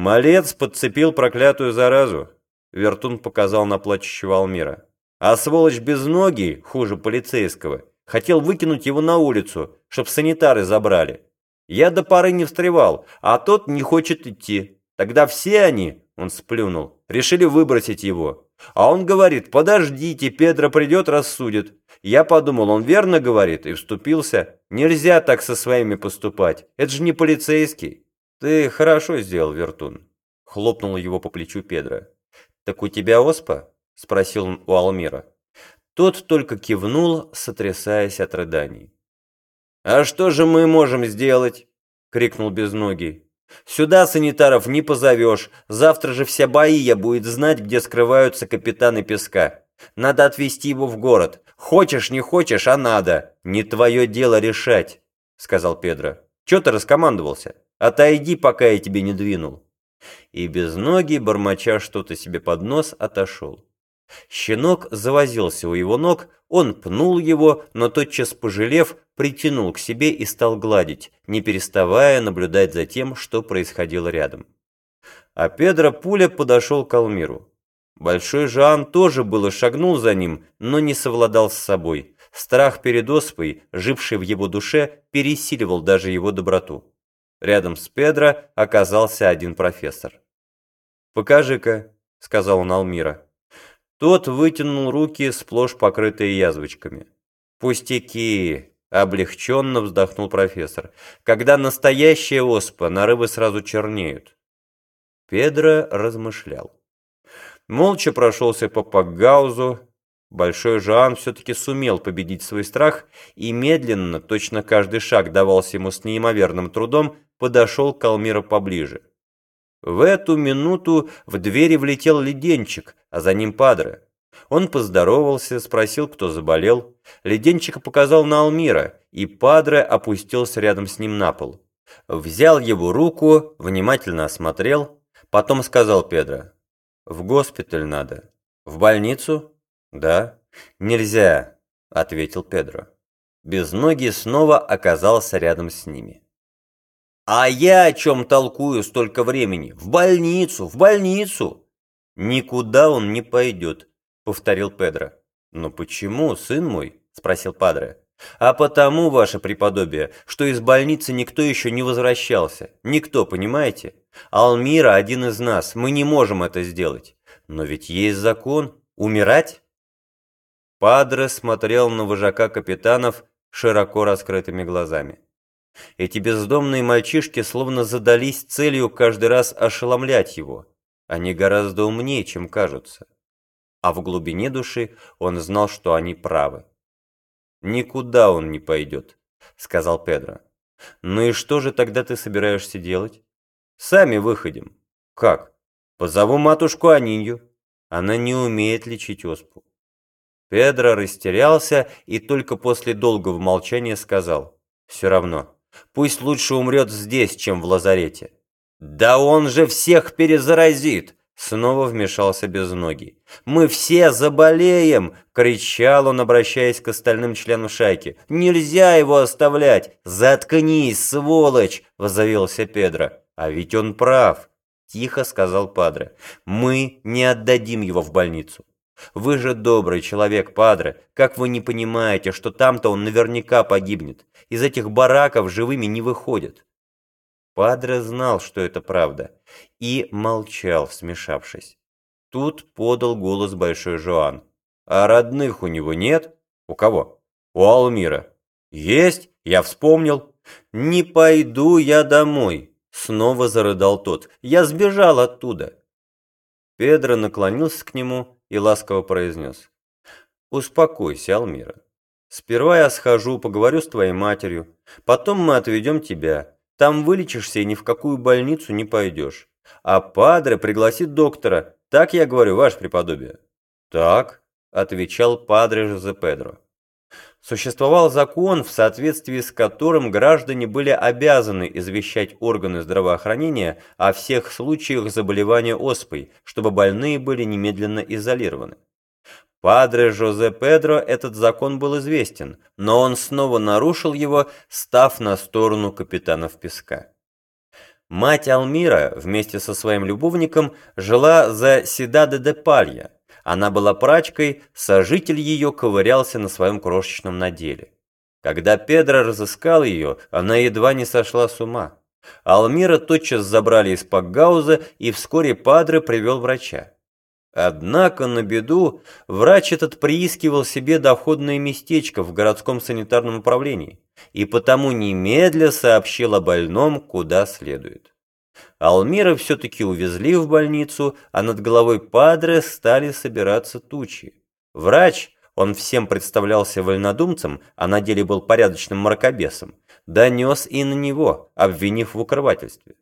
Малец подцепил проклятую заразу. Вертун показал на плачущего Алмира. А сволочь без ноги, хуже полицейского, хотел выкинуть его на улицу, чтоб санитары забрали. Я до поры не встревал, а тот не хочет идти. Тогда все они, он сплюнул, решили выбросить его. А он говорит, подождите, Педро придет, рассудит. Я подумал, он верно говорит, и вступился. Нельзя так со своими поступать, это же не полицейский. «Ты хорошо сделал, Вертун», — хлопнул его по плечу Педро. «Так у тебя оспа?» — спросил он у Алмира. Тот только кивнул, сотрясаясь от рыданий. «А что же мы можем сделать?» — крикнул Безногий. «Сюда санитаров не позовешь. Завтра же вся Баия будет знать, где скрываются капитаны песка. Надо отвезти его в город. Хочешь, не хочешь, а надо. Не твое дело решать», — сказал Педро. «Че ты раскомандовался?» Отойди, пока я тебе не двинул. И без ноги, бормоча что-то себе под нос, отошел. Щенок завозился у его ног, он пнул его, но тотчас пожалев, притянул к себе и стал гладить, не переставая наблюдать за тем, что происходило рядом. А Педро Пуля подошел к Алмиру. Большой Жан тоже было шагнул за ним, но не совладал с собой. Страх перед оспой, живший в его душе, пересиливал даже его доброту. Рядом с Педро оказался один профессор. «Покажи-ка», — сказал он Алмира. Тот вытянул руки, сплошь покрытые язвочками. «Пустяки!» — облегченно вздохнул профессор. «Когда настоящая оспа, нарывы сразу чернеют». Педро размышлял. Молча прошелся по Пакгаузу. Большой Жоан все-таки сумел победить свой страх и медленно, точно каждый шаг давался ему с неимоверным трудом, подошел к Алмиру поближе. В эту минуту в двери влетел леденчик, а за ним Падре. Он поздоровался, спросил, кто заболел. Леденчик показал на Алмира, и Падре опустился рядом с ним на пол. Взял его руку, внимательно осмотрел, потом сказал Педро. «В госпиталь надо». «В больницу?» «Да». «Нельзя», — ответил Педро. Безногий снова оказался рядом с ними. А я о чем толкую столько времени? В больницу, в больницу. Никуда он не пойдет, повторил Педро. Но почему, сын мой? Спросил Падре. А потому, ваше преподобие, что из больницы никто еще не возвращался. Никто, понимаете? Алмира один из нас, мы не можем это сделать. Но ведь есть закон. Умирать? Падре смотрел на вожака капитанов широко раскрытыми глазами. Эти бездомные мальчишки словно задались целью каждый раз ошеломлять его. Они гораздо умнее, чем кажутся. А в глубине души он знал, что они правы. «Никуда он не пойдет», — сказал Педро. «Ну и что же тогда ты собираешься делать?» «Сами выходим». «Как?» «Позову матушку Анинью. Она не умеет лечить оспу». Педро растерялся и только после долгого молчания сказал. «Все равно, Пусть лучше умрет здесь, чем в лазарете. Да он же всех перезаразит! Снова вмешался Безногий. «Мы все заболеем!» — кричал он, обращаясь к остальным членам шайки. «Нельзя его оставлять! Заткнись, сволочь!» — возовился Педро. «А ведь он прав!» — тихо сказал Падре. «Мы не отдадим его в больницу. Вы же добрый человек, Падре. Как вы не понимаете, что там-то он наверняка погибнет? Из этих бараков живыми не выходят. Падре знал, что это правда, и молчал, смешавшись. Тут подал голос Большой Жоан. «А родных у него нет?» «У кого?» «У Алмира». «Есть, я вспомнил». «Не пойду я домой», — снова зарыдал тот. «Я сбежал оттуда». Педро наклонился к нему и ласково произнес. «Успокойся, Алмира. Сперва я схожу, поговорю с твоей матерью, потом мы отведем тебя. Там вылечишься и ни в какую больницу не пойдешь. А Падре пригласит доктора. Так я говорю, ваше преподобие». «Так», — отвечал Падре Жозе Педро. Существовал закон, в соответствии с которым граждане были обязаны извещать органы здравоохранения о всех случаях заболевания оспой, чтобы больные были немедленно изолированы. Падре Жозе Педро этот закон был известен, но он снова нарушил его, став на сторону капитанов песка. Мать Алмира вместе со своим любовником жила за Седаде де Палья. Она была прачкой, сожитель ее ковырялся на своем крошечном наделе. Когда Педро разыскал ее, она едва не сошла с ума. Алмира тотчас забрали из Пакгауза, и вскоре Падре привел врача. Однако, на беду, врач этот приискивал себе доходное местечко в городском санитарном управлении, и потому немедля сообщил о больном куда следует. Алмира все-таки увезли в больницу, а над головой Падре стали собираться тучи. Врач, он всем представлялся вольнодумцем, а на деле был порядочным мракобесом, донес и на него, обвинив в укрывательстве.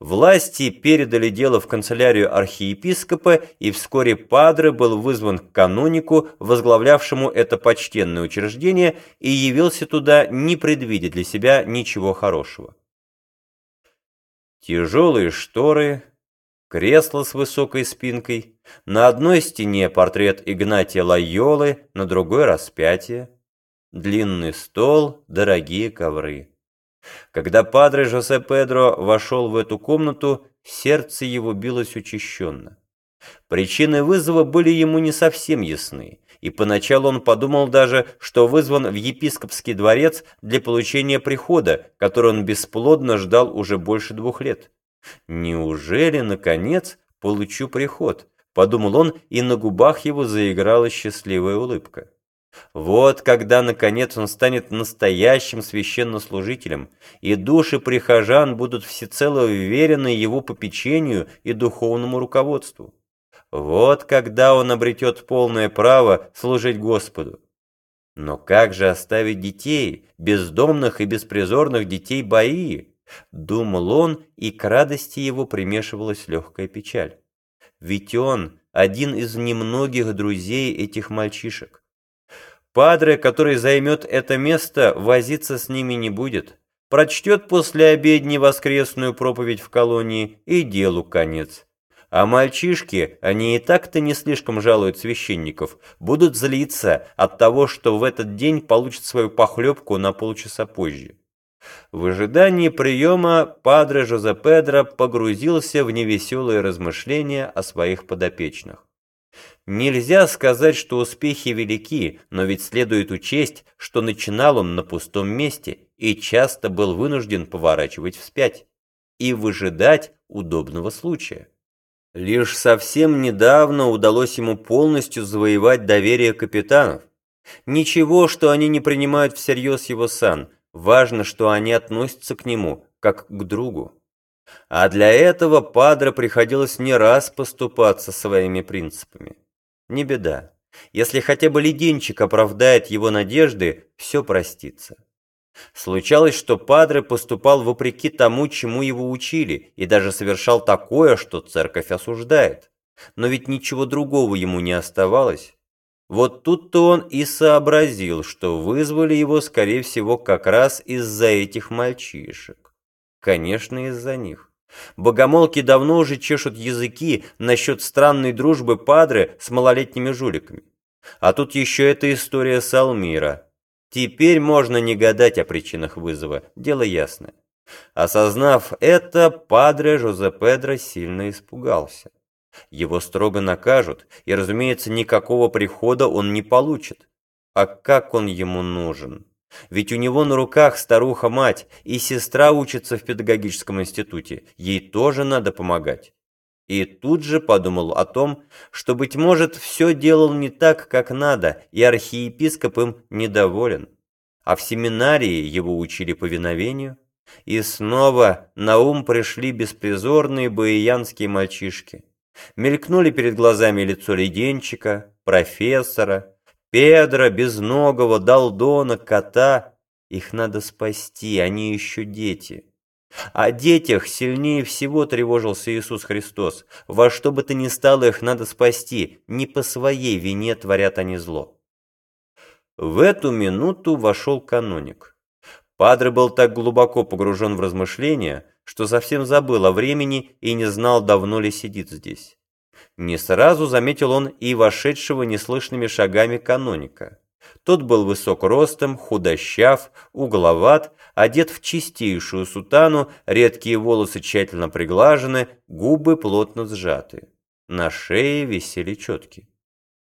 Власти передали дело в канцелярию архиепископа, и вскоре Падре был вызван к канонику, возглавлявшему это почтенное учреждение, и явился туда, не предвидя для себя ничего хорошего. Тяжелые шторы, кресло с высокой спинкой, на одной стене портрет Игнатия Лайолы, на другой распятие, длинный стол, дорогие ковры. Когда падре Жосе Педро вошел в эту комнату, сердце его билось учащенно. Причины вызова были ему не совсем ясны, и поначалу он подумал даже, что вызван в епископский дворец для получения прихода, который он бесплодно ждал уже больше двух лет. «Неужели, наконец, получу приход?» — подумал он, и на губах его заиграла счастливая улыбка. Вот когда, наконец, он станет настоящим священнослужителем, и души прихожан будут всецело уверены его попечению и духовному руководству. Вот когда он обретет полное право служить Господу. Но как же оставить детей, бездомных и беспризорных детей Баии? Думал он, и к радости его примешивалась легкая печаль. Ведь он один из немногих друзей этих мальчишек. Падре, который займет это место, возиться с ними не будет. Прочтет после обедни воскресную проповедь в колонии и делу конец. А мальчишки, они и так-то не слишком жалуют священников, будут злиться от того, что в этот день получат свою похлебку на полчаса позже. В ожидании приема Падре Жозе Педро погрузился в невеселые размышления о своих подопечных. Нельзя сказать, что успехи велики, но ведь следует учесть, что начинал он на пустом месте и часто был вынужден поворачивать вспять и выжидать удобного случая. Лишь совсем недавно удалось ему полностью завоевать доверие капитанов. Ничего, что они не принимают всерьез его сан, важно, что они относятся к нему, как к другу. А для этого Падре приходилось не раз поступаться своими принципами. Не беда. Если хотя бы леденчик оправдает его надежды, все простится. Случалось, что Падре поступал вопреки тому, чему его учили, и даже совершал такое, что церковь осуждает. Но ведь ничего другого ему не оставалось. Вот тут-то он и сообразил, что вызвали его, скорее всего, как раз из-за этих мальчишек. Конечно, из-за них. Богомолки давно уже чешут языки насчет странной дружбы Падре с малолетними жуликами. А тут еще эта история Салмира. Теперь можно не гадать о причинах вызова, дело ясное. Осознав это, Падре Жозе Педро сильно испугался. Его строго накажут, и, разумеется, никакого прихода он не получит. А как он ему нужен? Ведь у него на руках старуха-мать, и сестра учится в педагогическом институте, ей тоже надо помогать. И тут же подумал о том, что, быть может, все делал не так, как надо, и архиепископ им недоволен. А в семинарии его учили повиновению. И снова на ум пришли беспризорные баиянские мальчишки. Мелькнули перед глазами лицо леденчика, профессора, Педро, Безногого, Далдона, Кота. Их надо спасти, они еще дети. О детях сильнее всего тревожился Иисус Христос. Во что бы то ни стало, их надо спасти. Не по своей вине творят они зло. В эту минуту вошел каноник. Падре был так глубоко погружен в размышления, что совсем забыл о времени и не знал, давно ли сидит здесь. Не сразу заметил он и вошедшего неслышными шагами каноника. Тот был высок ростом, худощав, угловат, одет в чистейшую сутану, редкие волосы тщательно приглажены, губы плотно сжаты. На шее висели четки.